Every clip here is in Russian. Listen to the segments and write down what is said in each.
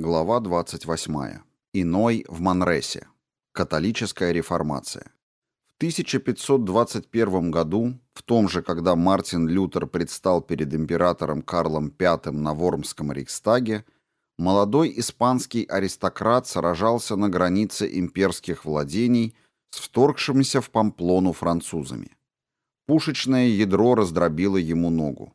Глава 28. Иной в Манресе. Католическая реформация. В 1521 году, в том же, когда Мартин Лютер предстал перед императором Карлом V на Вормском Рейхстаге, молодой испанский аристократ сражался на границе имперских владений с вторгшимися в Памплону французами. Пушечное ядро раздробило ему ногу.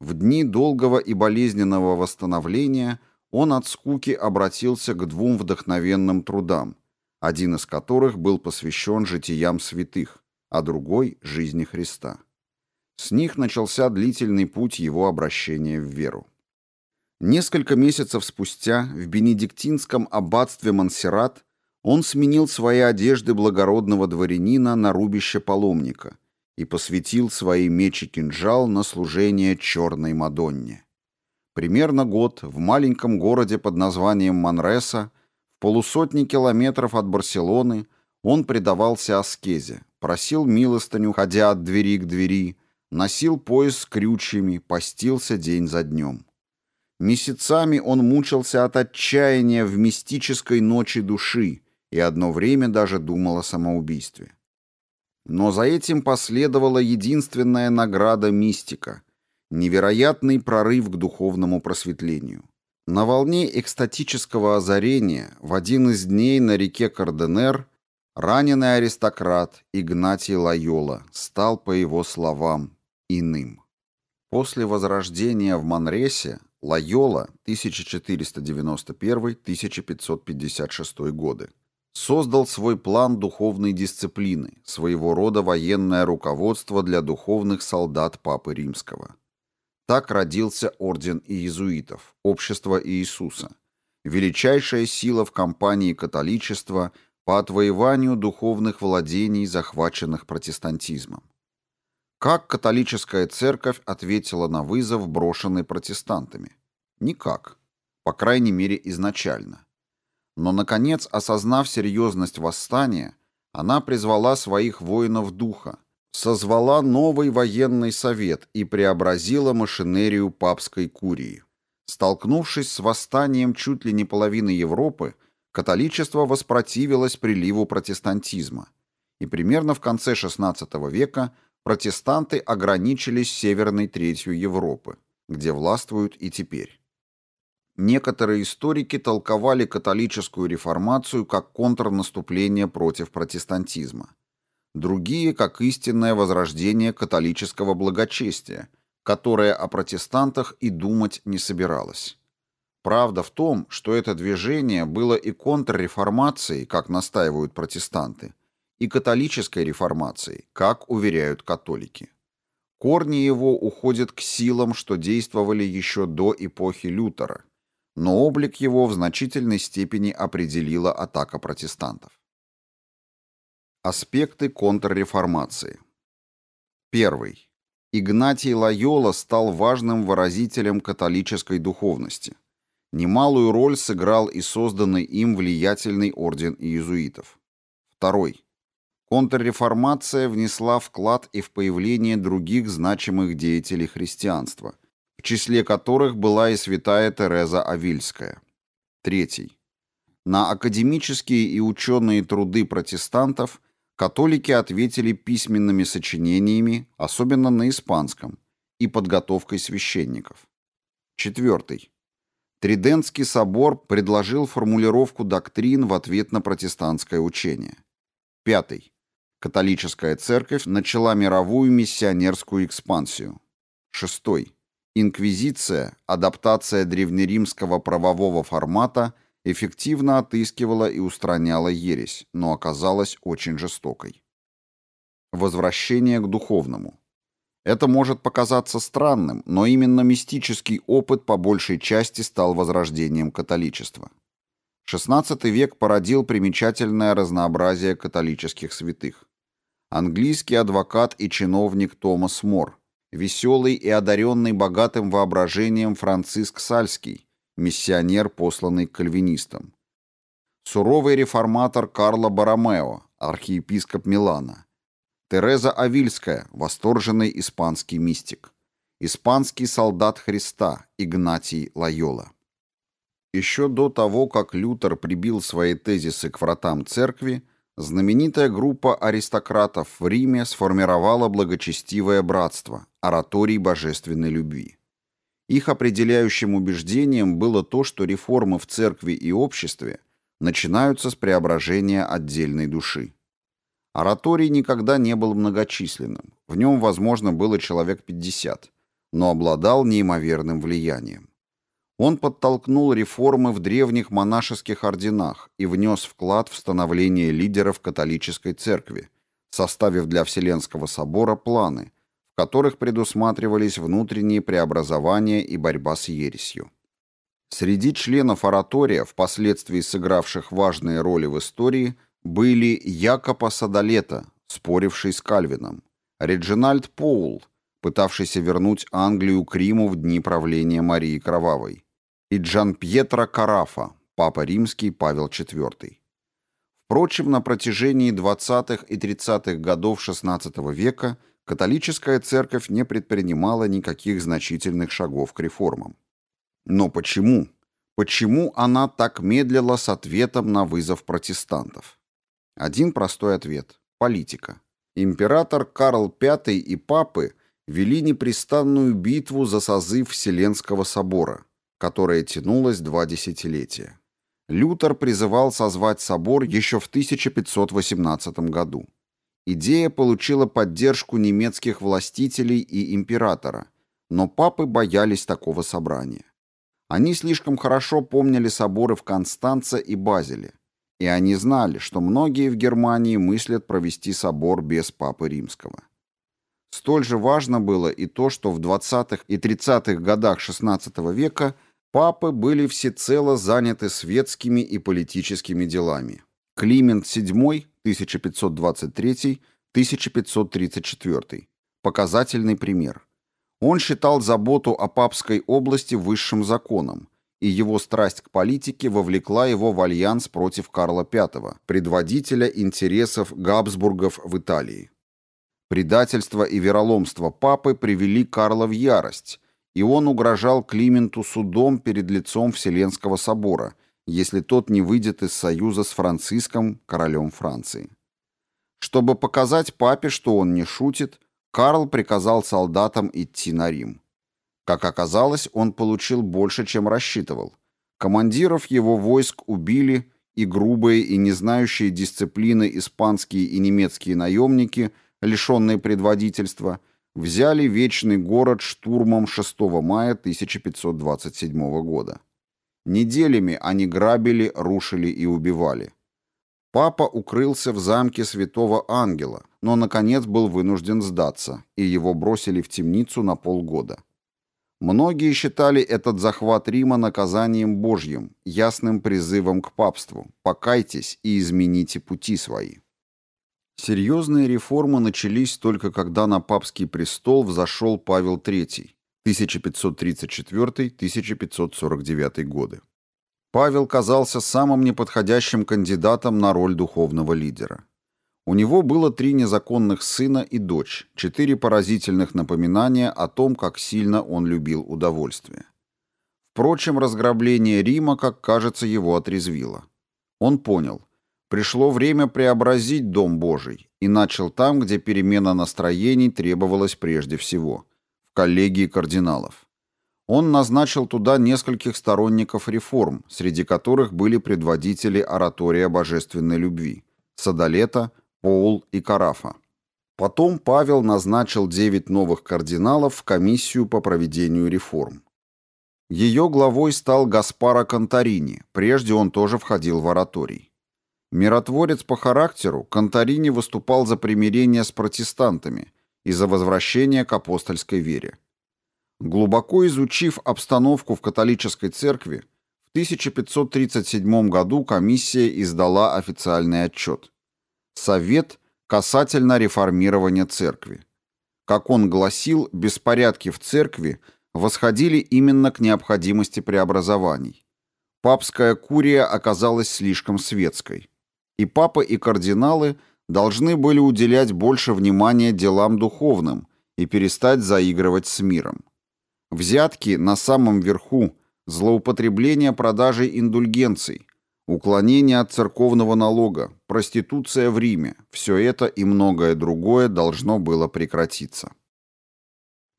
В дни долгого и болезненного восстановления – он от скуки обратился к двум вдохновенным трудам, один из которых был посвящен житиям святых, а другой – жизни Христа. С них начался длительный путь его обращения в веру. Несколько месяцев спустя в бенедиктинском аббатстве Монсеррат он сменил свои одежды благородного дворянина на рубище паломника и посвятил свои меч и кинжал на служение черной Мадонне. Примерно год в маленьком городе под названием Манреса, в полусотни километров от Барселоны, он предавался аскезе, просил милостыню, ходя от двери к двери, носил пояс с крючьями, постился день за днем. Месяцами он мучился от отчаяния в мистической ночи души и одно время даже думал о самоубийстве. Но за этим последовала единственная награда мистика — невероятный прорыв к духовному просветлению. На волне экстатического озарения в один из дней на реке Карденер раненый аристократ Игнатий Лайола стал, по его словам, иным. После возрождения в Манресе Лайола 1491-1556 годы создал свой план духовной дисциплины, своего рода военное руководство для духовных солдат Папы Римского. Так родился орден иезуитов, общество Иисуса, величайшая сила в кампании католичества по отвоеванию духовных владений, захваченных протестантизмом. Как католическая церковь ответила на вызов, брошенный протестантами? Никак. По крайней мере, изначально. Но, наконец, осознав серьезность восстания, она призвала своих воинов духа, созвала новый военный совет и преобразила машинерию папской курии. Столкнувшись с восстанием чуть ли не половины Европы, католичество воспротивилось приливу протестантизма, и примерно в конце XVI века протестанты ограничились северной третью Европы, где властвуют и теперь. Некоторые историки толковали католическую реформацию как контрнаступление против протестантизма другие как истинное возрождение католического благочестия, которое о протестантах и думать не собиралось. Правда в том, что это движение было и контрреформацией, как настаивают протестанты, и католической реформацией, как уверяют католики. Корни его уходят к силам, что действовали еще до эпохи Лютера, но облик его в значительной степени определила атака протестантов. Аспекты контрреформации. Первый. Игнатий Лайола стал важным выразителем католической духовности. Немалую роль сыграл и созданный им влиятельный орден иезуитов. Второй. Контрреформация внесла вклад и в появление других значимых деятелей христианства, в числе которых была и святая Тереза Авильская. Третий. На академические и ученые труды протестантов – Католики ответили письменными сочинениями, особенно на испанском, и подготовкой священников. Четвертый. Тридентский собор предложил формулировку доктрин в ответ на протестантское учение. Пятый. Католическая церковь начала мировую миссионерскую экспансию. Шестой. Инквизиция, адаптация древнеримского правового формата эффективно отыскивала и устраняла ересь, но оказалась очень жестокой. Возвращение к духовному. Это может показаться странным, но именно мистический опыт по большей части стал возрождением католичества. XVI век породил примечательное разнообразие католических святых. Английский адвокат и чиновник Томас Мор, веселый и одаренный богатым воображением Франциск Сальский, миссионер, посланный кальвинистам. Суровый реформатор Карло Баромео, архиепископ Милана. Тереза Авильская, восторженный испанский мистик. Испанский солдат Христа Игнатий Лайола. Еще до того, как Лютер прибил свои тезисы к вратам церкви, знаменитая группа аристократов в Риме сформировала благочестивое братство, ораторий божественной любви. Их определяющим убеждением было то, что реформы в церкви и обществе начинаются с преображения отдельной души. Ораторий никогда не был многочисленным, в нем, возможно, было человек 50, но обладал неимоверным влиянием. Он подтолкнул реформы в древних монашеских орденах и внес вклад в становление лидеров католической церкви, составив для Вселенского собора планы, в которых предусматривались внутренние преобразования и борьба с ересью. Среди членов оратория, впоследствии сыгравших важные роли в истории, были Якопо Садолета, споривший с Кальвином, Реджинальд Поул, пытавшийся вернуть Англию к Риму в дни правления Марии Кровавой, и Джан Пьетро Карафа, папа римский Павел IV. Впрочем, на протяжении 20-х и 30-х годов XVI века католическая церковь не предпринимала никаких значительных шагов к реформам. Но почему? Почему она так медлила с ответом на вызов протестантов? Один простой ответ – политика. Император Карл V и папы вели непрестанную битву за созыв Вселенского собора, которая тянулась два десятилетия. Лютер призывал созвать собор еще в 1518 году. Идея получила поддержку немецких властителей и императора, но папы боялись такого собрания. Они слишком хорошо помнили соборы в Констанце и Базеле, и они знали, что многие в Германии мыслят провести собор без Папы Римского. Столь же важно было и то, что в 20-х и 30-х годах XVI века папы были всецело заняты светскими и политическими делами. Климент VII 1523-1534 показательный пример. Он считал заботу о папской области высшим законом, и его страсть к политике вовлекла его в альянс против Карла V, предводителя интересов Габсбургов в Италии. Предательство и вероломство папы привели Карла в ярость, и он угрожал Клименту судом перед лицом Вселенского собора, если тот не выйдет из союза с Франциском, королем Франции. Чтобы показать папе, что он не шутит, Карл приказал солдатам идти на Рим. Как оказалось, он получил больше, чем рассчитывал. Командиров его войск убили, и грубые и не знающие дисциплины испанские и немецкие наемники, лишенные предводительства, взяли Вечный город штурмом 6 мая 1527 года. Неделями они грабили, рушили и убивали. Папа укрылся в замке Святого Ангела, но, наконец, был вынужден сдаться, и его бросили в темницу на полгода. Многие считали этот захват Рима наказанием Божьим, ясным призывом к папству «покайтесь и измените пути свои». Серьезные реформы начались только когда на папский престол взошел Павел III 1534-1549 годы. Павел казался самым неподходящим кандидатом на роль духовного лидера. У него было три незаконных сына и дочь, четыре поразительных напоминания о том, как сильно он любил удовольствие. Впрочем, разграбление Рима, как кажется, его отрезвило. Он понял, пришло время преобразить Дом Божий, и начал там, где перемена настроений требовалась прежде всего, коллегии кардиналов. Он назначил туда нескольких сторонников реформ, среди которых были предводители оратория божественной любви – Садолета, Поул и Карафа. Потом Павел назначил девять новых кардиналов в комиссию по проведению реформ. Ее главой стал Гаспаро Конторини, прежде он тоже входил в ораторий. Миротворец по характеру, Конторини выступал за примирение с протестантами и за возвращение к апостольской вере. Глубоко изучив обстановку в католической церкви, в 1537 году комиссия издала официальный отчет. Совет касательно реформирования церкви. Как он гласил, беспорядки в церкви восходили именно к необходимости преобразований. Папская курия оказалась слишком светской. И папа, и кардиналы должны были уделять больше внимания делам духовным и перестать заигрывать с миром. Взятки на самом верху, злоупотребление продажей индульгенций, уклонение от церковного налога, проституция в Риме – все это и многое другое должно было прекратиться.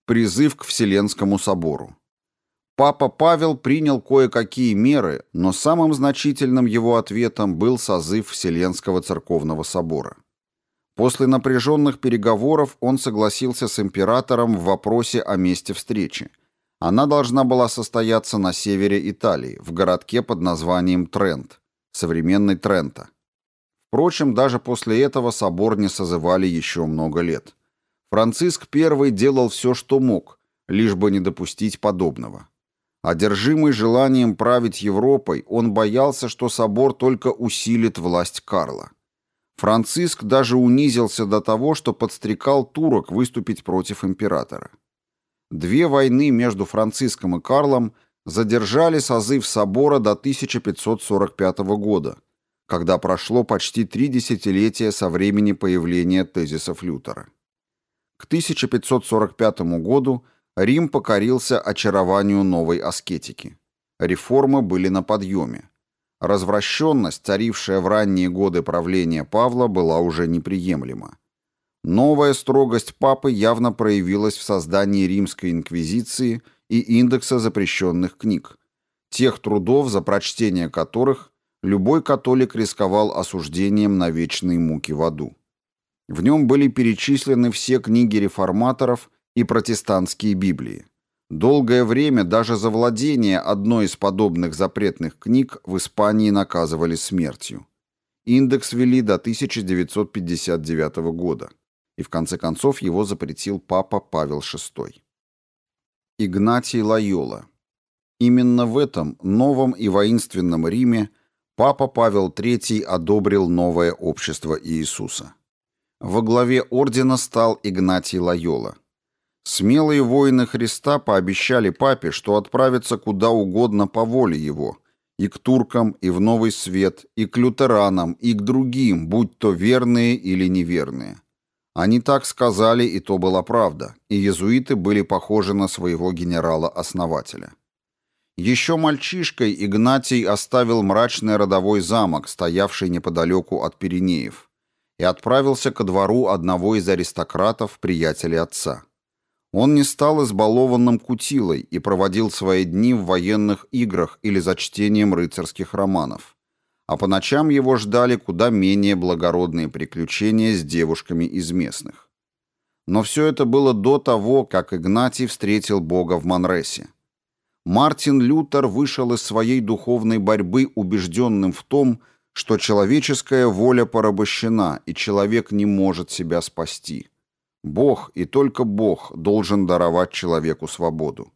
Призыв к Вселенскому собору. Папа Павел принял кое-какие меры, но самым значительным его ответом был созыв Вселенского церковного собора. После напряженных переговоров он согласился с императором в вопросе о месте встречи. Она должна была состояться на севере Италии, в городке под названием Трент, современный Трента. Впрочем, даже после этого собор не созывали еще много лет. Франциск I делал все, что мог, лишь бы не допустить подобного. Одержимый желанием править Европой, он боялся, что собор только усилит власть Карла. Франциск даже унизился до того, что подстрекал турок выступить против императора. Две войны между Франциском и Карлом задержали созыв собора до 1545 года, когда прошло почти три десятилетия со времени появления тезисов Лютера. К 1545 году Рим покорился очарованию новой аскетики. Реформы были на подъеме. Развращенность, царившая в ранние годы правления Павла, была уже неприемлема. Новая строгость папы явно проявилась в создании римской инквизиции и индекса запрещенных книг, тех трудов, за прочтение которых любой католик рисковал осуждением на вечные муки в аду. В нем были перечислены все книги реформаторов и протестантские Библии. Долгое время даже за владение одной из подобных запретных книг в Испании наказывали смертью. Индекс ввели до 1959 года, и в конце концов его запретил папа Павел VI. Игнатий Лайола. Именно в этом новом и воинственном Риме папа Павел III одобрил новое общество Иисуса. Во главе ордена стал Игнатий Лайола – Смелые воины Христа пообещали папе, что отправятся куда угодно по воле его, и к туркам, и в Новый Свет, и к лютеранам, и к другим, будь то верные или неверные. Они так сказали, и то была правда, и иезуиты были похожи на своего генерала-основателя. Еще мальчишкой Игнатий оставил мрачный родовой замок, стоявший неподалеку от Пиренеев, и отправился ко двору одного из аристократов, приятелей отца. Он не стал избалованным кутилой и проводил свои дни в военных играх или за чтением рыцарских романов. А по ночам его ждали куда менее благородные приключения с девушками из местных. Но все это было до того, как Игнатий встретил Бога в Манресе. Мартин Лютер вышел из своей духовной борьбы убежденным в том, что человеческая воля порабощена, и человек не может себя спасти. Бог и только Бог должен даровать человеку свободу.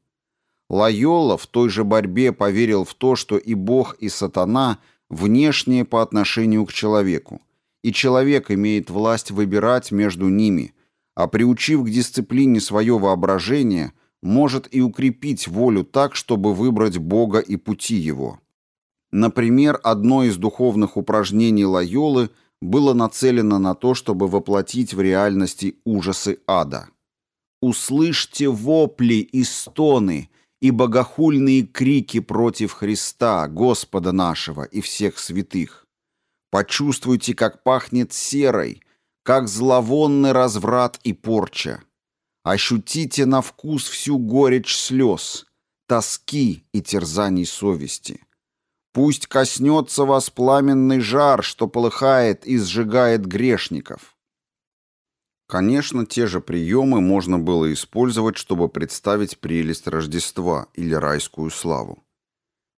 Лайола в той же борьбе поверил в то, что и Бог, и сатана внешние по отношению к человеку, и человек имеет власть выбирать между ними, а приучив к дисциплине свое воображение, может и укрепить волю так, чтобы выбрать Бога и пути его. Например, одно из духовных упражнений Лайолы – было нацелено на то, чтобы воплотить в реальности ужасы ада. «Услышьте вопли и стоны и богохульные крики против Христа, Господа нашего и всех святых. Почувствуйте, как пахнет серой, как зловонный разврат и порча. Ощутите на вкус всю горечь слез, тоски и терзаний совести. Пусть коснется вас пламенный жар, что полыхает и сжигает грешников. Конечно, те же приемы можно было использовать, чтобы представить прелесть Рождества или райскую славу.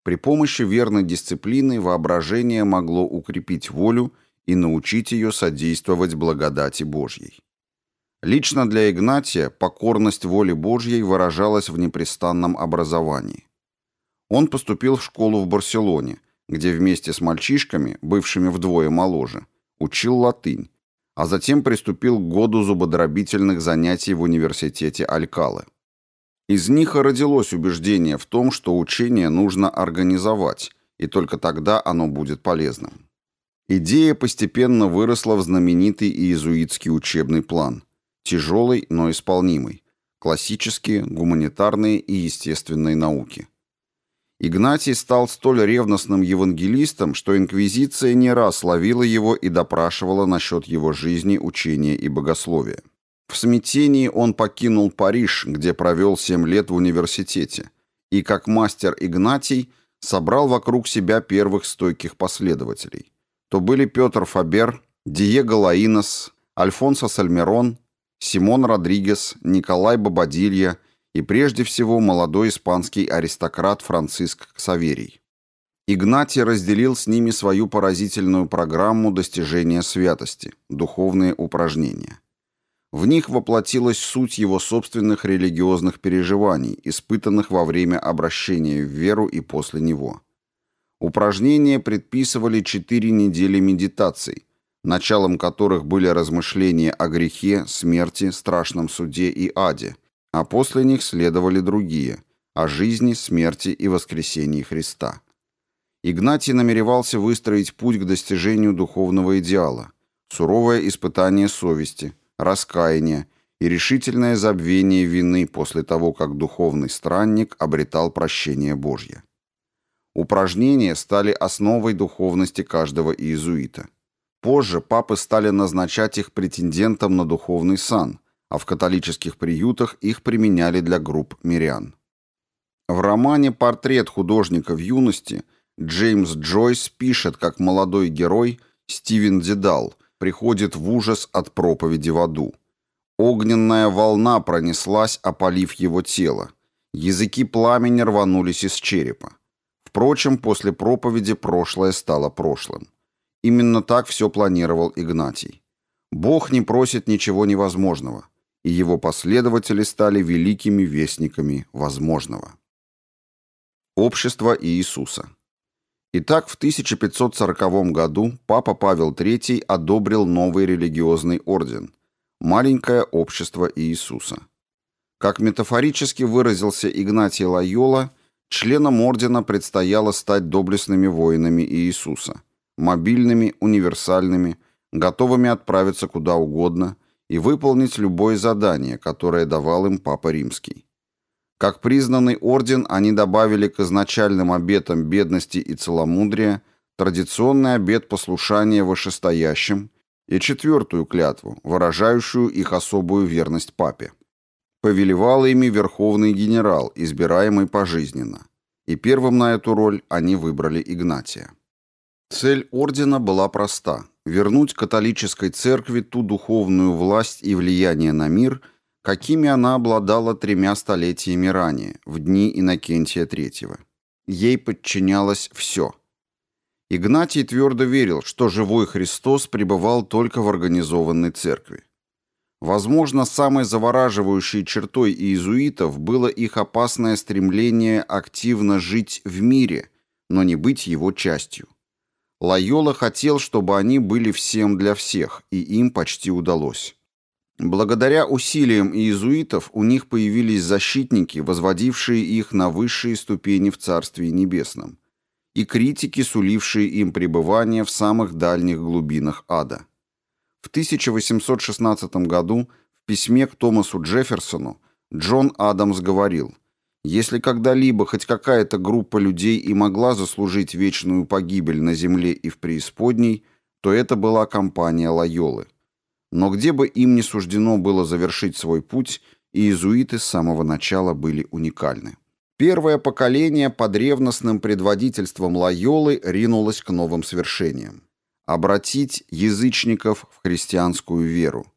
При помощи верной дисциплины воображение могло укрепить волю и научить ее содействовать благодати Божьей. Лично для Игнатия покорность воле Божьей выражалась в непрестанном образовании. Он поступил в школу в Барселоне, где вместе с мальчишками, бывшими вдвое моложе, учил латынь, а затем приступил к году зубодробительных занятий в университете Алькалы. Из них и родилось убеждение в том, что учение нужно организовать, и только тогда оно будет полезным. Идея постепенно выросла в знаменитый иезуитский учебный план. Тяжелый, но исполнимый. Классические, гуманитарные и естественные науки. Игнатий стал столь ревностным евангелистом, что инквизиция не раз ловила его и допрашивала насчет его жизни, учения и богословия. В смятении он покинул Париж, где провел семь лет в университете, и как мастер Игнатий собрал вокруг себя первых стойких последователей. То были Петр Фабер, Диего Лаинос, Альфонсо Сальмерон, Симон Родригес, Николай Бабадилья и прежде всего молодой испанский аристократ Франциск Ксаверий. Игнатий разделил с ними свою поразительную программу достижения святости, духовные упражнения. В них воплотилась суть его собственных религиозных переживаний, испытанных во время обращения в веру и после него. Упражнения предписывали четыре недели медитаций, началом которых были размышления о грехе, смерти, страшном суде и аде – а после них следовали другие – о жизни, смерти и воскресении Христа. Игнатий намеревался выстроить путь к достижению духовного идеала, суровое испытание совести, раскаяние и решительное забвение вины после того, как духовный странник обретал прощение Божье. Упражнения стали основой духовности каждого иезуита. Позже папы стали назначать их претендентом на духовный сан – а в католических приютах их применяли для групп мирян. В романе «Портрет художника в юности» Джеймс Джойс пишет, как молодой герой Стивен Дедал приходит в ужас от проповеди в аду. Огненная волна пронеслась, опалив его тело. Языки пламени рванулись из черепа. Впрочем, после проповеди прошлое стало прошлым. Именно так все планировал Игнатий. Бог не просит ничего невозможного и его последователи стали великими вестниками возможного. Общество Иисуса Итак, в 1540 году Папа Павел III одобрил новый религиозный орден – Маленькое общество Иисуса. Как метафорически выразился Игнатий Лайола, членам ордена предстояло стать доблестными воинами Иисуса, мобильными, универсальными, готовыми отправиться куда угодно – и выполнить любое задание, которое давал им Папа Римский. Как признанный орден, они добавили к изначальным обетам бедности и целомудрия традиционный обет послушания вышестоящим и четвертую клятву, выражающую их особую верность Папе. Повелевал ими верховный генерал, избираемый пожизненно. И первым на эту роль они выбрали Игнатия. Цель ордена была проста вернуть католической церкви ту духовную власть и влияние на мир, какими она обладала тремя столетиями ранее, в дни Иннокентия III. Ей подчинялось все. Игнатий твердо верил, что живой Христос пребывал только в организованной церкви. Возможно, самой завораживающей чертой иезуитов было их опасное стремление активно жить в мире, но не быть его частью. Лайола хотел, чтобы они были всем для всех, и им почти удалось. Благодаря усилиям иезуитов у них появились защитники, возводившие их на высшие ступени в Царстве Небесном, и критики, сулившие им пребывание в самых дальних глубинах ада. В 1816 году в письме к Томасу Джефферсону Джон Адамс говорил – если когда-либо хоть какая-то группа людей и могла заслужить вечную погибель на земле и в преисподней, то это была компания Лайолы. Но где бы им ни суждено было завершить свой путь, иезуиты с самого начала были уникальны. Первое поколение под ревностным предводительством Лайолы ринулось к новым свершениям. Обратить язычников в христианскую веру.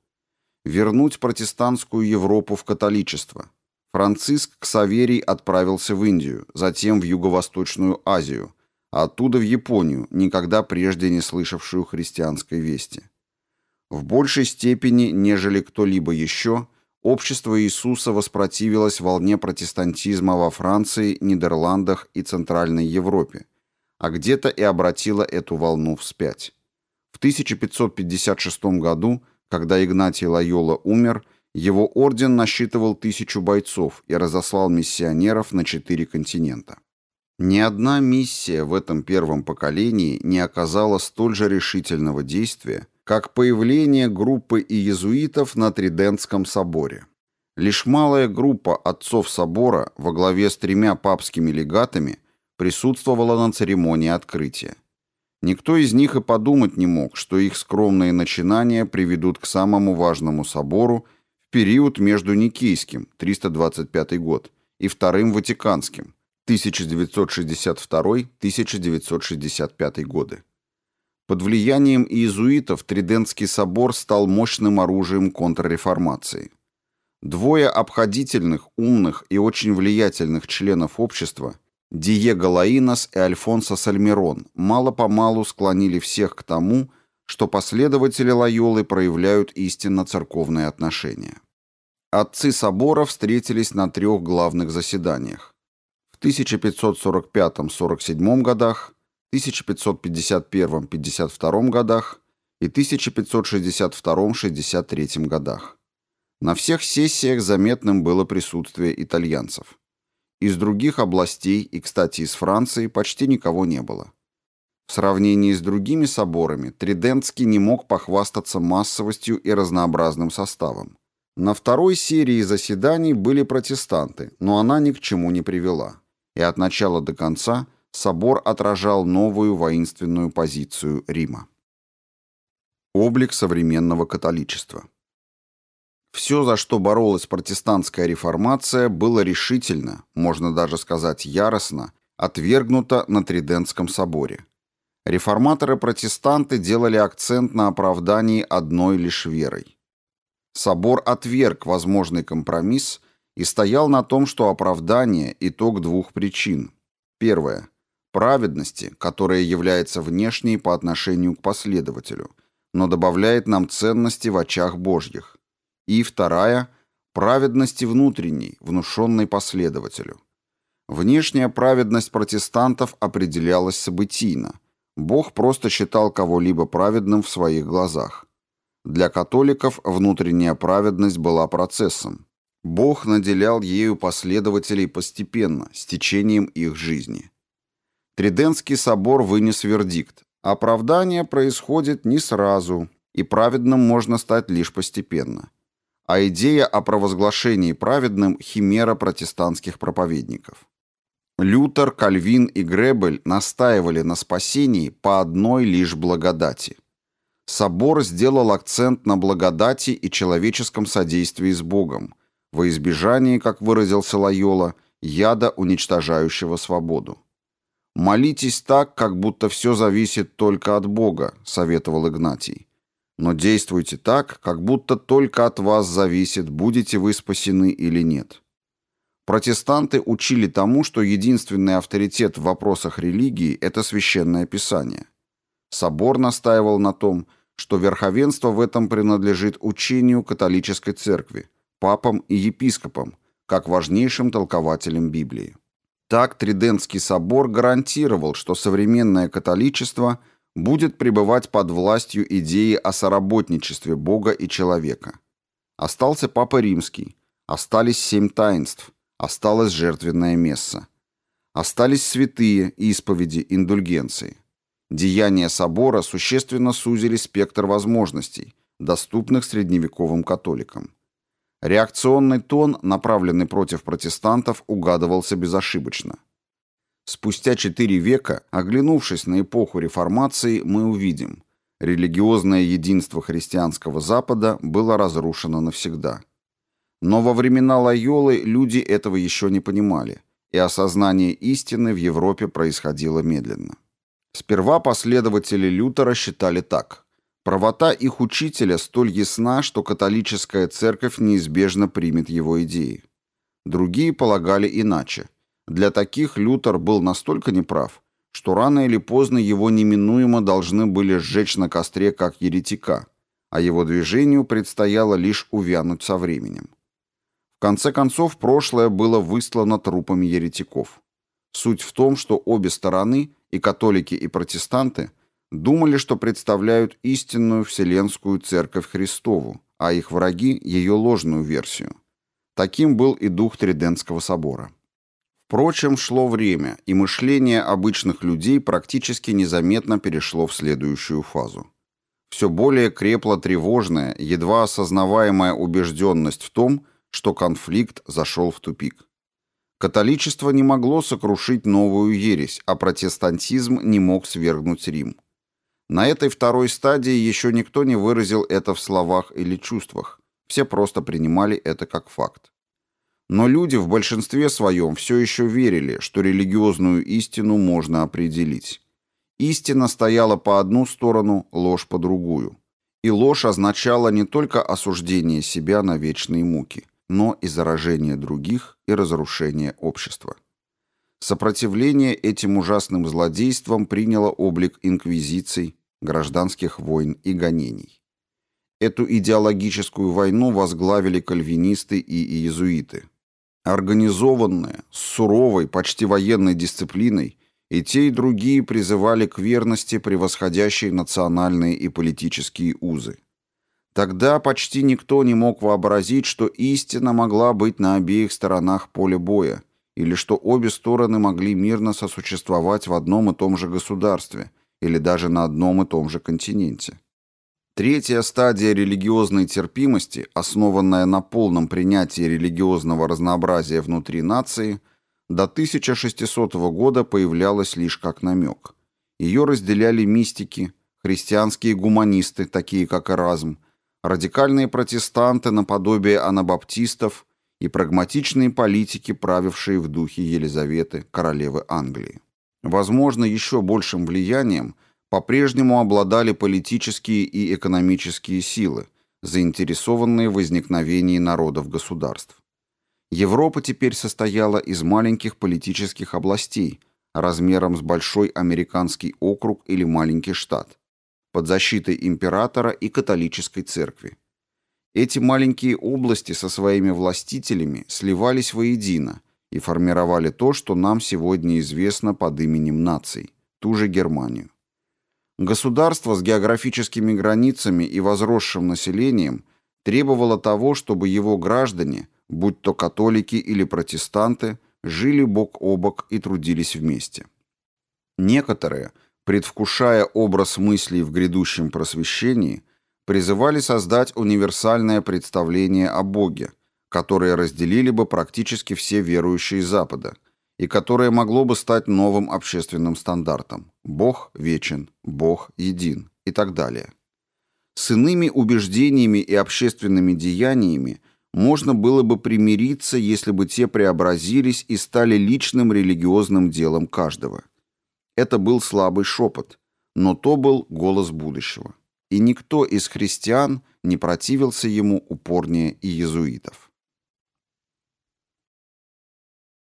Вернуть протестантскую Европу в католичество – Франциск Ксаверий отправился в Индию, затем в Юго-Восточную Азию, а оттуда в Японию, никогда прежде не слышавшую христианской вести. В большей степени, нежели кто-либо еще, общество Иисуса воспротивилось волне протестантизма во Франции, Нидерландах и Центральной Европе, а где-то и обратило эту волну вспять. В 1556 году, когда Игнатий Лайола умер, его орден насчитывал тысячу бойцов и разослал миссионеров на четыре континента. Ни одна миссия в этом первом поколении не оказала столь же решительного действия, как появление группы иезуитов на Тридентском соборе. Лишь малая группа отцов собора во главе с тремя папскими легатами присутствовала на церемонии открытия. Никто из них и подумать не мог, что их скромные начинания приведут к самому важному собору период между Никейским, 325 год, и Вторым Ватиканским, 1962-1965 годы. Под влиянием иезуитов Тридентский собор стал мощным оружием контрреформации. Двое обходительных, умных и очень влиятельных членов общества, Диего Лаинос и Альфонсо Сальмирон, мало-помалу склонили всех к тому, что последователи Лайолы проявляют истинно церковные отношения. Отцы собора встретились на трех главных заседаниях. В 1545-47 годах, 1551-52 годах и 1562-63 годах. На всех сессиях заметным было присутствие итальянцев. Из других областей и, кстати, из Франции почти никого не было. В сравнении с другими соборами Тридентский не мог похвастаться массовостью и разнообразным составом. На второй серии заседаний были протестанты, но она ни к чему не привела. И от начала до конца собор отражал новую воинственную позицию Рима. Облик современного католичества все, за что боролась протестантская реформация, было решительно, можно даже сказать яростно, отвергнуто на Тридентском соборе. Реформаторы-протестанты делали акцент на оправдании одной лишь верой. Собор отверг возможный компромисс и стоял на том, что оправдание – итог двух причин. Первое – праведности, которая является внешней по отношению к последователю, но добавляет нам ценности в очах Божьих. И вторая – праведности внутренней, внушенной последователю. Внешняя праведность протестантов определялась событийно. Бог просто считал кого-либо праведным в своих глазах. Для католиков внутренняя праведность была процессом. Бог наделял ею последователей постепенно, с течением их жизни. Триденский собор вынес вердикт. Оправдание происходит не сразу, и праведным можно стать лишь постепенно а идея о провозглашении праведным – химера протестантских проповедников. Лютер, Кальвин и Гребель настаивали на спасении по одной лишь благодати. Собор сделал акцент на благодати и человеческом содействии с Богом, во избежании, как выразился Лайола, яда, уничтожающего свободу. «Молитесь так, как будто все зависит только от Бога», — советовал Игнатий. Но действуйте так, как будто только от вас зависит, будете вы спасены или нет. Протестанты учили тому, что единственный авторитет в вопросах религии – это священное писание. Собор настаивал на том, что верховенство в этом принадлежит учению католической церкви, папам и епископам, как важнейшим толкователям Библии. Так Тридентский собор гарантировал, что современное католичество – будет пребывать под властью идеи о соработничестве Бога и человека. Остался Папа Римский, остались семь таинств, осталось жертвенное месса. Остались святые, исповеди, индульгенции. Деяния собора существенно сузили спектр возможностей, доступных средневековым католикам. Реакционный тон, направленный против протестантов, угадывался безошибочно – Спустя четыре века, оглянувшись на эпоху реформации, мы увидим, религиозное единство христианского Запада было разрушено навсегда. Но во времена Лайолы люди этого еще не понимали, и осознание истины в Европе происходило медленно. Сперва последователи Лютера считали так. Правота их учителя столь ясна, что католическая церковь неизбежно примет его идеи. Другие полагали иначе – для таких Лютер был настолько неправ, что рано или поздно его неминуемо должны были сжечь на костре как еретика, а его движению предстояло лишь увянуть со временем. Конце концов, прошлое было выслано трупами еретиков. Суть в том, что обе стороны, и католики, и протестанты, думали, что представляют истинную Вселенскую Церковь Христову, а их враги – ее ложную версию. Таким был и дух Тридентского собора. Впрочем, шло время, и мышление обычных людей практически незаметно перешло в следующую фазу. Все более крепла тревожная, едва осознаваемая убежденность в том, что конфликт зашел в тупик. Католичество не могло сокрушить новую ересь, а протестантизм не мог свергнуть Рим. На этой второй стадии еще никто не выразил это в словах или чувствах. Все просто принимали это как факт. Но люди в большинстве своем все еще верили, что религиозную истину можно определить. Истина стояла по одну сторону, ложь по другую. И ложь означала не только осуждение себя на вечные муки, но и заражение других и разрушение общества. Сопротивление этим ужасным злодействам приняло облик инквизиций, гражданских войн и гонений. Эту идеологическую войну возглавили кальвинисты и иезуиты. Организованная, с суровой, почти военной дисциплиной, и те, и другие призывали к верности, превосходящей национальные и политические узы. Тогда почти никто не мог вообразить, что истина могла быть на обеих сторонах поля боя, или что обе стороны могли мирно сосуществовать в одном и том же государстве, или даже на одном и том же континенте. Третья стадия религиозной терпимости, основанная на полном принятии религиозного разнообразия внутри нации, до 1600 года появлялась лишь как намек. Ее разделяли мистики, христианские гуманисты, такие как Эразм, радикальные протестанты наподобие анабаптистов и прагматичные политики, правившие в духе Елизаветы, королевы Англии. Возможно, еще большим влиянием по-прежнему обладали политические и экономические силы, заинтересованные в возникновении народов-государств. Европа теперь состояла из маленьких политических областей, размером с большой американский округ или маленький штат, под защитой императора и католической церкви. Эти маленькие области со своими властителями сливались воедино и формировали то, что нам сегодня известно под именем наций, ту же Германию. Государство с географическими границами и возросшим населением требовало того, чтобы его граждане, будь то католики или протестанты, жили бок о бок и трудились вместе. Некоторые – предвкушая образ мыслей в грядущем просвещении, призывали создать универсальное представление о Боге, которое разделили бы практически все верующие Запада, и которое могло бы стать новым общественным стандартом. Бог вечен, Бог един и так далее. С иными убеждениями и общественными деяниями можно было бы примириться, если бы те преобразились и стали личным религиозным делом каждого. Это был слабый шепот, но то был голос будущего. И никто из христиан не противился ему упорнее иезуитов.